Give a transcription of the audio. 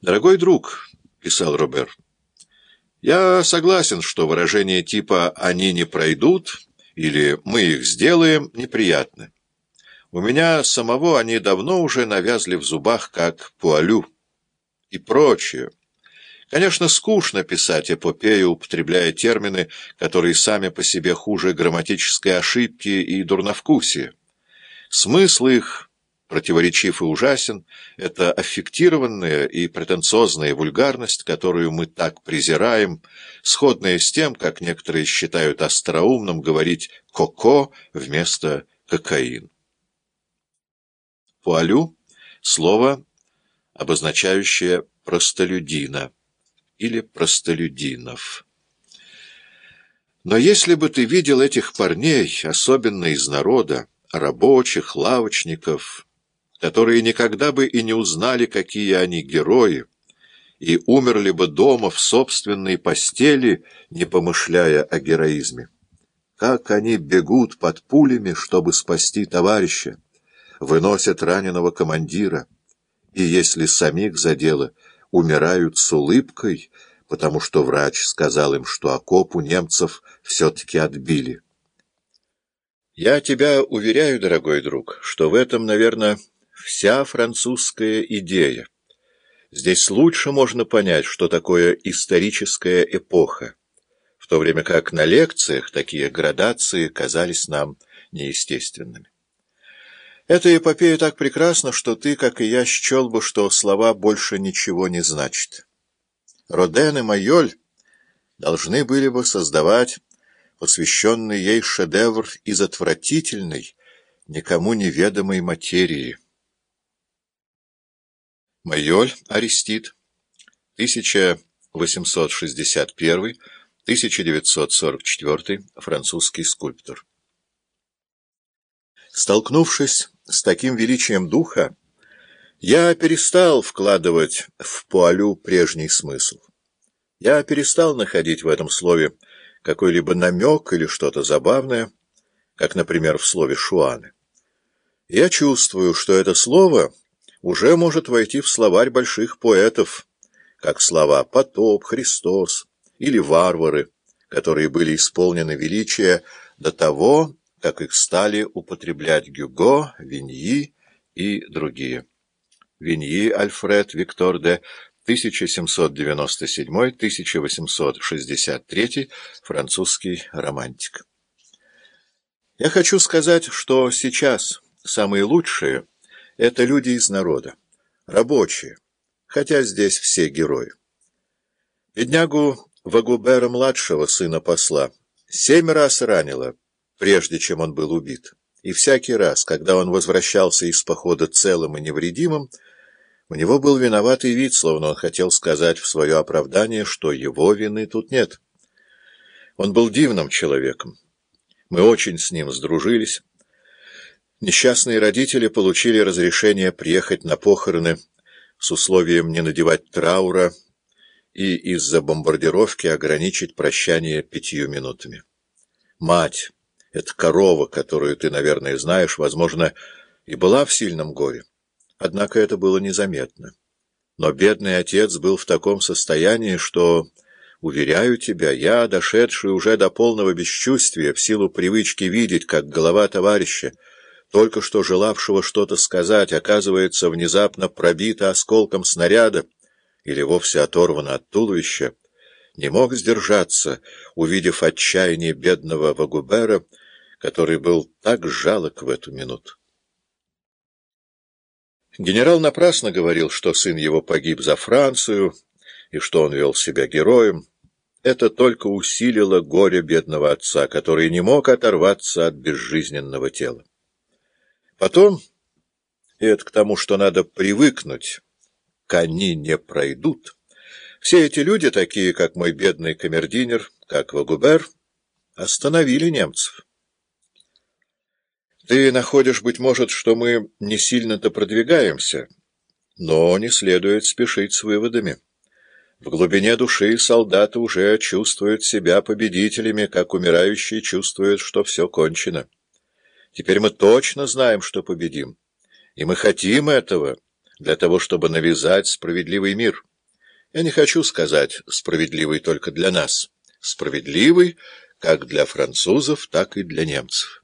«Дорогой друг», — писал Робер, — «я согласен, что выражение типа «они не пройдут» или «мы их сделаем» неприятны. У меня самого они давно уже навязли в зубах, как пуалю и прочее. Конечно, скучно писать эпопею, употребляя термины, которые сами по себе хуже грамматической ошибки и дурновкусия. Смысл их противоречив и ужасен, это аффектированная и претенциозная вульгарность, которую мы так презираем, сходная с тем, как некоторые считают остроумным говорить «коко» вместо «кокаин». Пуалю — слово, обозначающее простолюдина или простолюдинов. Но если бы ты видел этих парней, особенно из народа, рабочих, лавочников, которые никогда бы и не узнали, какие они герои, и умерли бы дома в собственной постели, не помышляя о героизме. Как они бегут под пулями, чтобы спасти товарища, выносят раненого командира, и, если самих задело, умирают с улыбкой, потому что врач сказал им, что окоп у немцев все-таки отбили. Я тебя уверяю, дорогой друг, что в этом, наверное, вся французская идея. Здесь лучше можно понять, что такое историческая эпоха, в то время как на лекциях такие градации казались нам неестественными. Эта эпопея так прекрасна, что ты, как и я, счел бы, что слова больше ничего не значат. Роден и Майоль должны были бы создавать посвященный ей шедевр из отвратительной, никому неведомой материи. Майоль Арестит, 1861-1944, французский скульптор. Столкнувшись с таким величием духа, я перестал вкладывать в Пуалю прежний смысл. Я перестал находить в этом слове какой-либо намек или что-то забавное, как, например, в слове «шуаны». Я чувствую, что это слово уже может войти в словарь больших поэтов, как слова «потоп», «Христос» или «варвары», которые были исполнены величия до того, как их стали употреблять Гюго, Виньи и другие. Виньи Альфред Виктор де 1797-1863, французский романтик. Я хочу сказать, что сейчас самые лучшие — это люди из народа, рабочие, хотя здесь все герои. Беднягу Вагубера-младшего, сына посла, семь раз ранило, прежде чем он был убит. И всякий раз, когда он возвращался из похода целым и невредимым, у него был виноватый вид, словно он хотел сказать в свое оправдание, что его вины тут нет. Он был дивным человеком. Мы очень с ним сдружились. Несчастные родители получили разрешение приехать на похороны с условием не надевать траура и из-за бомбардировки ограничить прощание пятью минутами. Мать, эта корова, которую ты, наверное, знаешь, возможно, и была в сильном горе. Однако это было незаметно. Но бедный отец был в таком состоянии, что, уверяю тебя, я, дошедший уже до полного бесчувствия, в силу привычки видеть, как голова товарища, только что желавшего что-то сказать, оказывается внезапно пробита осколком снаряда или вовсе оторвана от туловища, не мог сдержаться, увидев отчаяние бедного Вагубера, который был так жалок в эту минуту. Генерал напрасно говорил, что сын его погиб за Францию и что он вел себя героем. Это только усилило горе бедного отца, который не мог оторваться от безжизненного тела. Потом, и это к тому, что надо привыкнуть, кони не пройдут, все эти люди, такие как мой бедный камердинер, как Вагубер, остановили немцев. Ты находишь, быть может, что мы не сильно-то продвигаемся, но не следует спешить с выводами. В глубине души солдаты уже чувствуют себя победителями, как умирающие чувствуют, что все кончено. Теперь мы точно знаем, что победим. И мы хотим этого, для того, чтобы навязать справедливый мир. Я не хочу сказать «справедливый только для нас», справедливый как для французов, так и для немцев.